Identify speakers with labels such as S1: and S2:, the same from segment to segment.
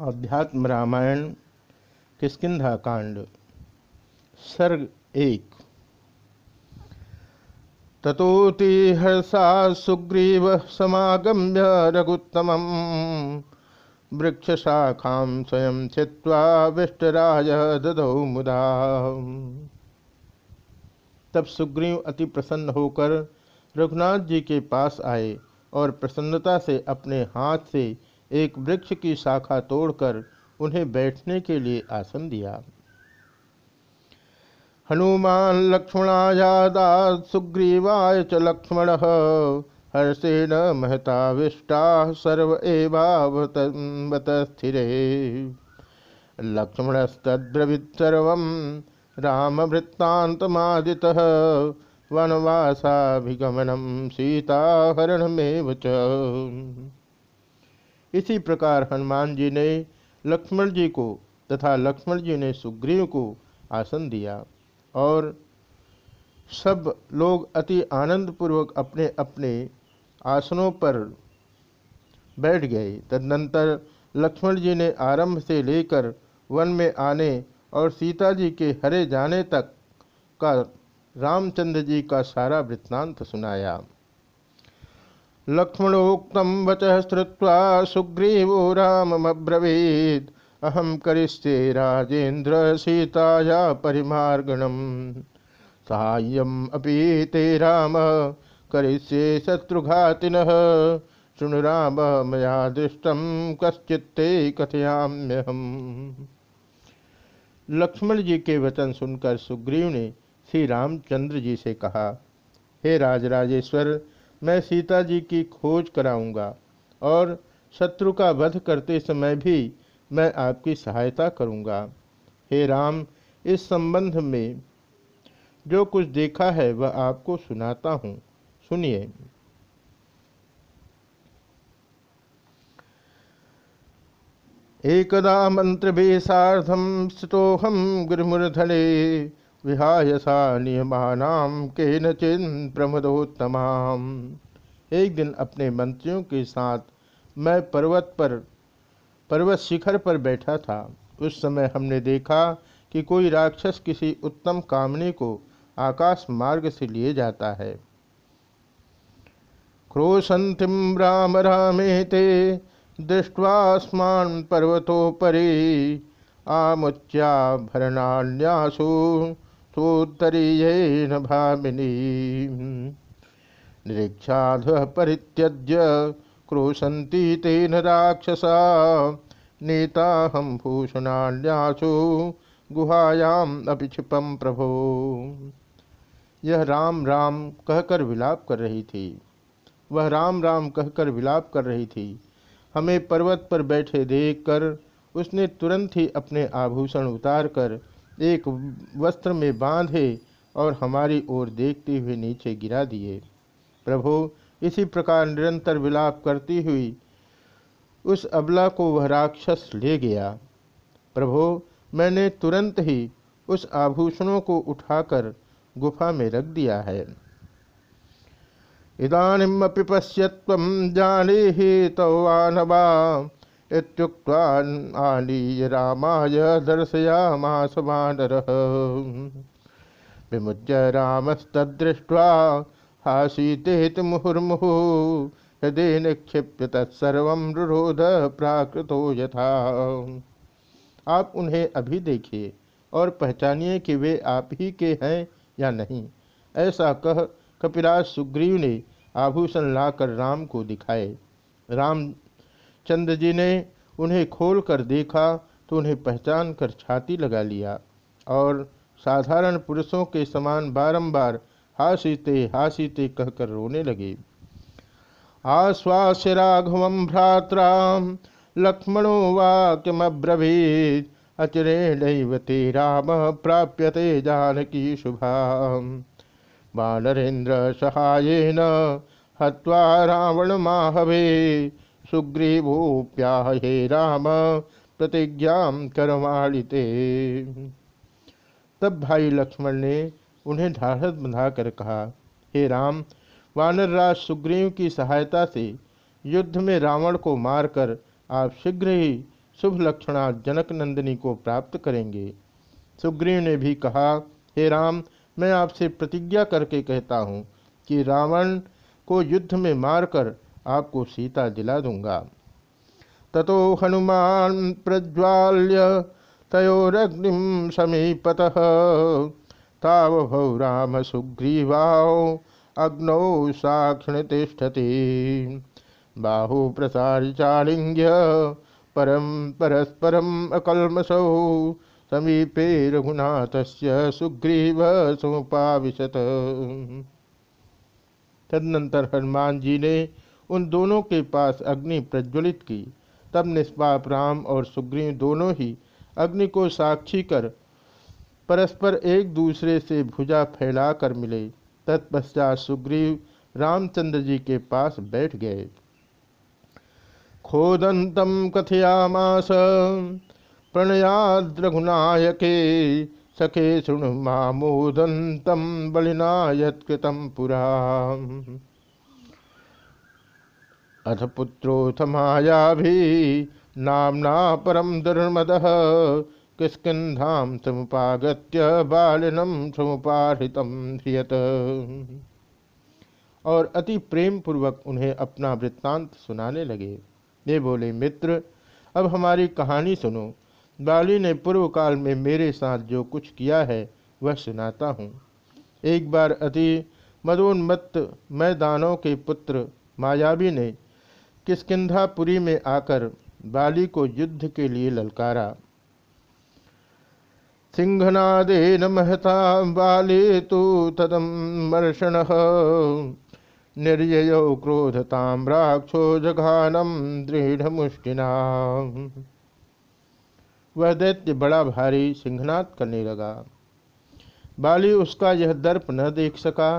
S1: अध्यात्म रामायण, किस्किंधा कांड, सर्ग एक। ततोति हर्षा सुग्रीव समागम्य रघुत्तम वृक्षशाखा स्वयं छिवा विष्टराज ददौ मुदा। तब सुग्रीव अति प्रसन्न होकर रघुनाथ जी के पास आए और प्रसन्नता से अपने हाथ से एक वृक्ष की शाखा तोड़कर उन्हें बैठने के लिए आसन दिया। हनुमान लक्ष्मणायादा सुग्रीवाय च लक्ष्मण हर्षेण महताविष्टा, सर्व एवावत स्थिरे। लक्ष्मणस्तद्रवित्सर्व रामवृत्तान्तमादितः वनवासाभिगमनम सीताहरणमेव च। इसी प्रकार हनुमान जी ने लक्ष्मण जी को तथा लक्ष्मण जी ने सुग्रीव को आसन दिया और सब लोग अति आनंदपूर्वक अपने अपने आसनों पर बैठ गए। तदनंतर लक्ष्मण जी ने आरंभ से लेकर वन में आने और सीता जी के हरे जाने तक का रामचंद्र जी का सारा वृत्तांत सुनाया। लक्ष्मणोक्त वच श्रुवा सुग्रीवो रामब्रवीद अहम करिष्ये राजेन्द्र सीताया परिमार्गणम। साहाय्यम अपि ते राम, करिष्ये शत्रुघातिन। शृणु राम, मया दृष्टम कश्चित्ते कथयाम्यहम। लक्ष्मण जी के वचन सुनकर सुग्रीव ने श्री रामचंद्र जी से कहा, हे राजराजेश्वर मैं सीता जी की खोज कराऊँगा और शत्रु का वध करते समय भी मैं आपकी सहायता करूँगा। हे राम, इस संबंध में जो कुछ देखा है वह आपको सुनाता हूँ। सुनिए। एकदा मंत्र भी साधम स्थितोहम गुरुमूर्धने विहाय सा नियमानाम के नचिन प्रमदोत्तमाम। एक दिन अपने मंत्रियों के साथ मैं पर्वत पर, पर्वत शिखर पर बैठा था। उस समय हमने देखा कि कोई राक्षस किसी उत्तम कामने को आकाश मार्ग से लिए जाता है। क्रोशंतिम राम रामे ते दृष्टवास्मान पर्वतोपरी आमुच्या भरणान्यासु सोत्तरीय भामिनी। निरीक्षाध परित्यज्य क्रोशन्ति तेन राक्षसा। नेता हम भूषणान्यासु गुहायाम अभिक्षिपम प्रभो। यह राम राम कहकर विलाप कर रही थी। वह राम राम कहकर विलाप कर रही थी। हमें पर्वत पर बैठे देखकर उसने तुरंत ही अपने आभूषण उतारकर एक वस्त्र में बांधे और हमारी ओर देखते हुए नीचे गिरा दिए। प्रभु, इसी प्रकार निरंतर विलाप करती हुई उस अबला को वह राक्षस ले गया। प्रभु, मैंने तुरंत ही उस आभूषणों को उठाकर गुफा में रख दिया है। इदानीमपि पश्यत्व जाने ही तवानवा आनीय रामाय दर्शयामास वानरः विमुच्य रामस्तदृष्ट्वा हासीतेत मुहुर्मुहु हृदय निक्षिप्य तत्सर्व रुरोध प्राकृतो यथा। आप उन्हें अभी देखिए और पहचानिए कि वे आप ही के हैं या नहीं। ऐसा कह कपिराज सुग्रीव ने आभूषण लाकर राम को दिखाए। राम चंद्र जी ने उन्हें खोल कर देखा तो उन्हें पहचान कर छाती लगा लिया और साधारण पुरुषों के समान बारंबार हासीते हासीते कहकर रोने लगे। आश्वास्य राघव भ्रात्रा लक्ष्मणो वाक्यमब्रवीत अचिरेण ते राम प्राप्यते जानकी शुभा। वानरेन्द्र सहायेन हत्वा रावण माहवे सुग्रीवोप्याह हे राम प्रतिज्ञा करवाणिते तब भाई लक्ष्मण ने उन्हें ढाढ़स बंधाकर कहा, हे राम, वानरराज सुग्रीव की सहायता से युद्ध में रावण को मारकर आप शीघ्र ही शुभ लक्षणा जनक नंदिनी को प्राप्त करेंगे। सुग्रीव ने भी कहा, हे राम, मैं आपसे प्रतिज्ञा करके कहता हूँ कि रावण को युद्ध में मारकर आपको सीता दिला दूँगा। ततो हनुमान प्रज्वाल्य तयोरग्निम समीपतः। तावभौ राम सुग्रीवाओ अग्नौ साक्षिण तिष्ठति बाहु प्रसार चालिंग्य परम परस्परम अकलमसौ समीपे रघुनाथ सुग्रीव समुपाविशत। तदनंतर हनुमान जी ने उन दोनों के पास अग्नि प्रज्वलित की। तब निष्पाप राम और सुग्रीव दोनों ही अग्नि को साक्षी कर परस्पर एक दूसरे से भुजा फैला कर मिले। तत्पश्चात सुग्रीव रामचंद्र जी के पास बैठ गए। खोदंतम कथयामास, प्रणयाद्रघुनायके, सखे शृणु मामोदंतम बलिना यत्कृतम पुरा। अथ पुत्रोऽथ मायाभी नामना परम दुर्मद। किस्किन्धाम समुपागत्य बालिनम समुपाहृतम धियत। और अति प्रेम पूर्वक उन्हें अपना वृत्तांत सुनाने लगे। वे बोले, मित्र, अब हमारी कहानी सुनो। बाली ने पूर्व काल में मेरे साथ जो कुछ किया है, वह सुनाता हूँ। एक बार अति मदोन्मत्त मैं दानों के पुत्र मायावी ने किसकिंधापुरी में आकर बाली को युद्ध के लिए ललकारा? सिंहनादेन महता बाले तो तदम मर्षण। निर्यय क्रोधताम राक्षो जघानम दृढ़ मुष्टिना वह दैत्य बड़ा भारी सिंहनाद करने लगा। बाली उसका यह दर्प न देख सका,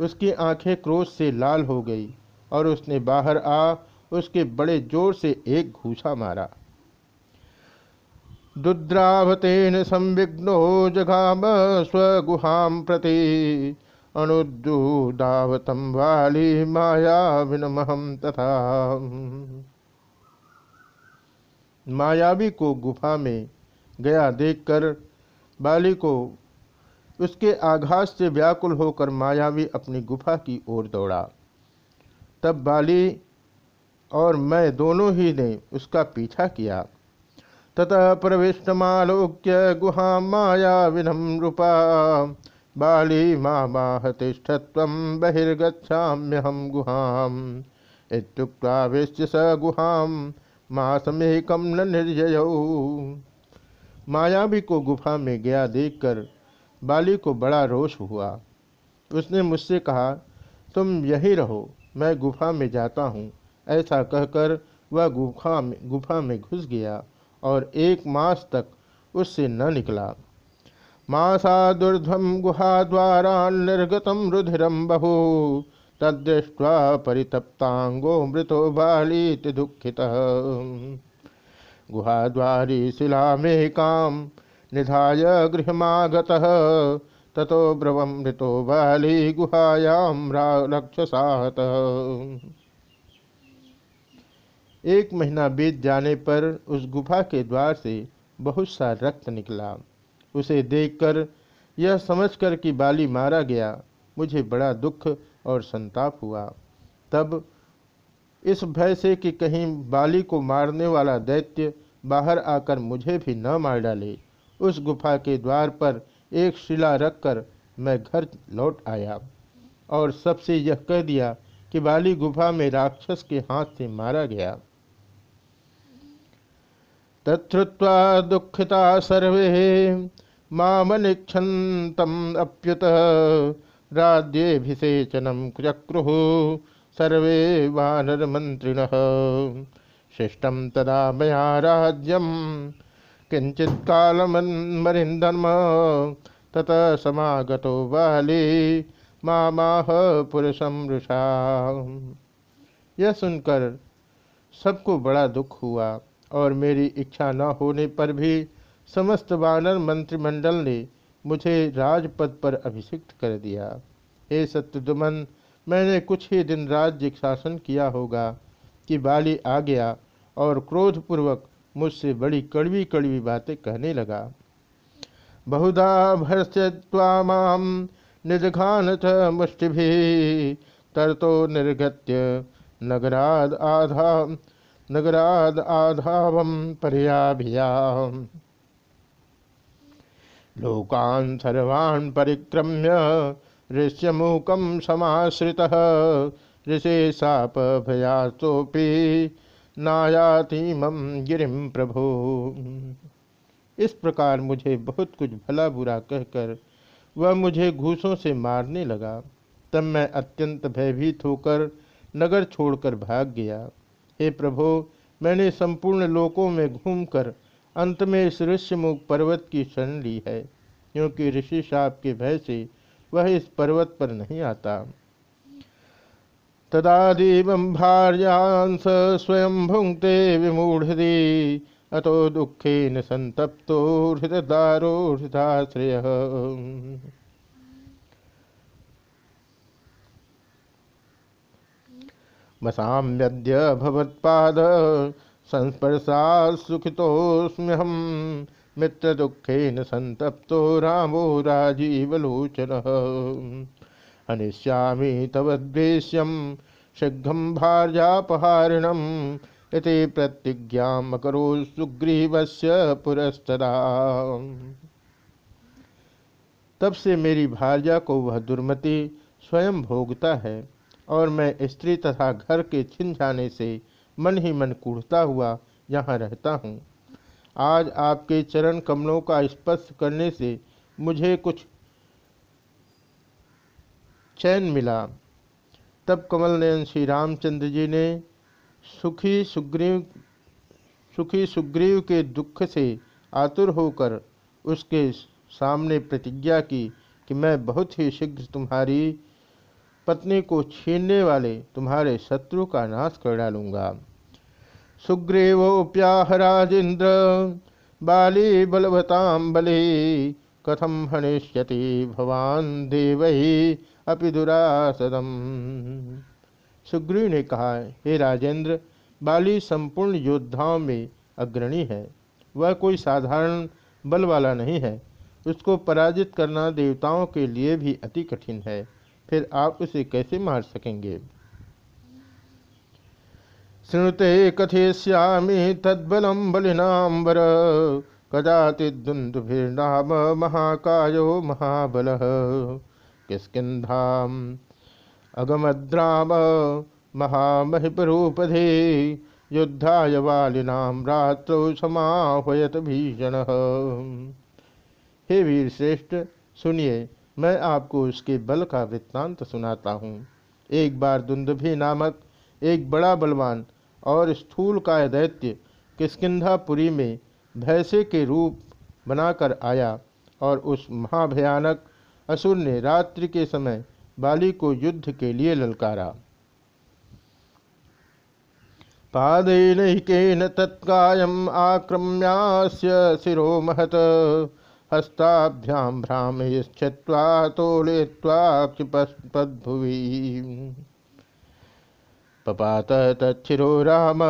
S1: उसकी आँखें क्रोध से लाल हो गई। और उसने बाहर आ, उसके बड़े ज़ोर से एक घूसा मारा। दुद्रावतेन संविघ्नो जघाम स्वगुहाम प्रति अनुद्दूदावतम वाली माया तथा। मायावी को गुफा में गया देखकर बाली को उसके आघात से व्याकुल होकर मायावी अपनी गुफा की ओर दौड़ा। तब बाली और मैं दोनों ही ने उसका पीछा किया। ततः प्रविष्टमालोक्य गुहा माया विनम रूपा। बाली माह तिष्ठत्व बहिर्गछाम्यहम गुहाम। इत्युक्तावेश्य स गुहाम मासमेकम न निर्जय। मायावी को गुफा में गया देखकर बाली को बड़ा रोष हुआ। उसने मुझसे कहा, तुम यही रहो। मैं गुफा में जाता हूँ, ऐसा कहकर वह गुफा में गुफा में घुस गया और एक मास तक उससे न निकला। मासादुर्ध्वं गुहाद्वारा निर्गतं रुधिरं बहु तदृष्ट्वा परितप्तांगो मृतो बालीति दुःखितः। गुहाद्वारी शिलामेकां निधाय गृहमागतः ततो ब्रवं मृतो बाली गुहायां रक्षसाहतः। एक महीना बीत जाने पर उस गुफा के द्वार से बहुत सा रक्त निकला। उसे देखकर यह समझकर कि बाली मारा गया, मुझे बड़ा दुख और संताप हुआ। तब इस भय से कि कहीं बाली को मारने वाला दैत्य बाहर आकर मुझे भी न मार डाले, उस गुफा के द्वार पर एक शिला रखकर मैं घर लौट आया और सबसे यह कह दिया कि बाली गुफा में राक्षस के हाथ से मारा गया। तत्वा दुखिता सर्वे मामनिक्षन्तम् अप्युत राज्येभिषेचनं चक्रुः सर्वे वानर मंत्रिण शिष्टं तदा मया राज्यं किञ्चित्कालमन्मरिन्दन्म ततः समागतो बाली मामाह पुरुषम रुषा यह सुनकर सबको बड़ा दुख हुआ और मेरी इच्छा न होने पर भी समस्त वानर मंत्रिमंडल ने मुझे राजपद पर अभिषिक्त कर दिया। हे सत्यदुमन, मैंने कुछ ही दिन राज्य शासन किया होगा कि बाली आ गया और क्रोधपूर्वक मुझसे बड़ी कड़वी कड़वी बातें कहने लगा। बहुधा भर्ष्यवाम निजघान च मुष्टि तरतो निर्गत्य नगराद आधा नगराद आधाव पर्याभिया लोकान् सर्वान् परिक्रम्य ऋष्यमूकं समाश्रितः। ऋषे नायातीमं गिरिम प्रभो। इस प्रकार मुझे बहुत कुछ भला बुरा कहकर वह मुझे घूसों से मारने लगा। तब मैं अत्यंत भयभीत होकर नगर छोड़कर भाग गया। हे प्रभो, मैंने संपूर्ण लोकों में घूमकर अंत में इस ऋष्यमुख पर्वत की शरण ली है, क्योंकि ऋषि साप के भय से वह इस पर्वत पर नहीं आता। तदादीव भार्यांस स्वयं भुंगते विमूढ़ी अतो दुखेन संतप्तो हृददारो हृदाश्रय मसाम्यद्य भवत्पाद संस्पर्शा सुखितोस्म्यहम मित्र दुखेन संतप्तो रामो राजीवलोचन। हनिष्यामी तव द्वेश्यम शीघ्रम भार्यापहारिणम इति प्रतिज्ञाकरो सुग्रीव से तब से मेरी भार्या को वह दुर्मति स्वयं भोगता है और मैं स्त्री तथा घर के छिन जाने से मन ही मन कूढ़ता हुआ यहाँ रहता हूँ। आज आपके चरण कमलों का स्पर्श करने से मुझे कुछ चैन मिला। तब कमल नयन श्री रामचंद्र जी ने सुखी सुग्रीव सुखी सुग्रीव के दुख से आतुर होकर उसके सामने प्रतिज्ञा की कि मैं बहुत ही शीघ्र तुम्हारी पत्नी को छीनने वाले तुम्हारे शत्रु का नाश कर डालूँगा। सुग्रीवोप्याह राजेन्द्र बाली बलवताम बलि कथम हनिष्यति भवान देव अपि दुरासदम। सुग्रीव ने कहा, हे राजेंद्र, बाली संपूर्ण योद्धाओं में अग्रणी है। वह कोई साधारण बल वाला नहीं है। उसको पराजित करना देवताओं के लिए भी अति कठिन है। फिर आप उसे कैसे मार सकेंगे? शृणुते कथयिष्यामि तद्बलं बलिनाम्बर। कदाचिद्दुन्दुभिर्नाम महाकायो महाबलः। किस्किन्धाम्? अगमद्राम महामहिपरूपधे युद्धाय वालिनां रात्रौ समाहयत भीषण। हे वीर श्रेष्ठ, सुनिए, मैं आपको उसके बल का वृत्तांत सुनाता हूँ। एक बार दुंदुभि नामक एक बड़ा बलवान और स्थूल का दैत्य किस्किंधापुरी में भैंसे के रूप बनाकर आया और उस महाभयानक असुर ने रात्रि के समय बाली को युद्ध के लिए ललकारा। पादैनैकेन तत्कायम आक्रम्यास्य शिरो महत हस्ताभ्याम भ्रामयिष्यत्वा तोलित्वा क्षिपद्भुवि पपात तच्छिरो राम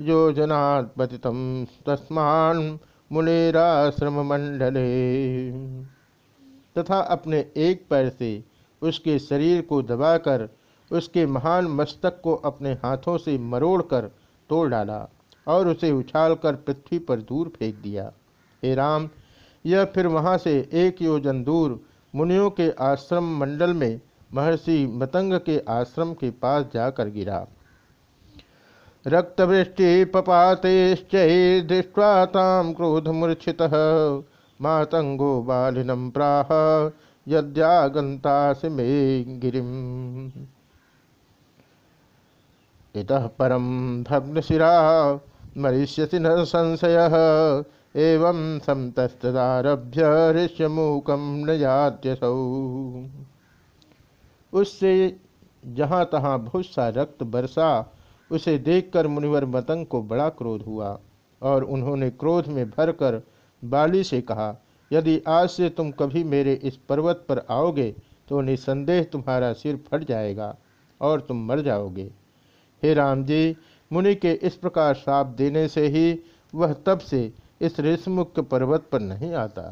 S1: योजनात् पतितं तस्मान् मुनेराश्रम मंडले तथा अपने एक पैर से उसके शरीर को दबाकर उसके महान मस्तक को अपने हाथों से मरोड़कर तोड़ डाला और उसे उछालकर पृथ्वी पर दूर फेंक दिया। हे राम, यह फिर वहाँ से एक योजन दूर मुनियों के आश्रम मंडल में महर्षि मतंग के आश्रम के पास जाकर गिरा। रक्तवृष्टि पपातेश्च दृष्टवा ताम क्रोध मूर्छित मातंगो बालिनम प्राह यद्यागंतास में इतः परम भग्नशिरा मरिष्यसि न संशय एवं समतस्तदारभ्य ऋष्यमूकम न जात्यसौ उससे जहाँ तहाँ बहुत सा रक्त बरसा उसे देखकर मुनिवर मतंग को बड़ा क्रोध हुआ और उन्होंने क्रोध में भरकर बाली से कहा, यदि आज से तुम कभी मेरे इस पर्वत पर आओगे तो निसंदेह तुम्हारा सिर फट जाएगा और तुम मर जाओगे। हे राम जी, मुनि के इस प्रकार साप देने से ही वह तब से इस ऋषमुक्त पर्वत पर नहीं आता।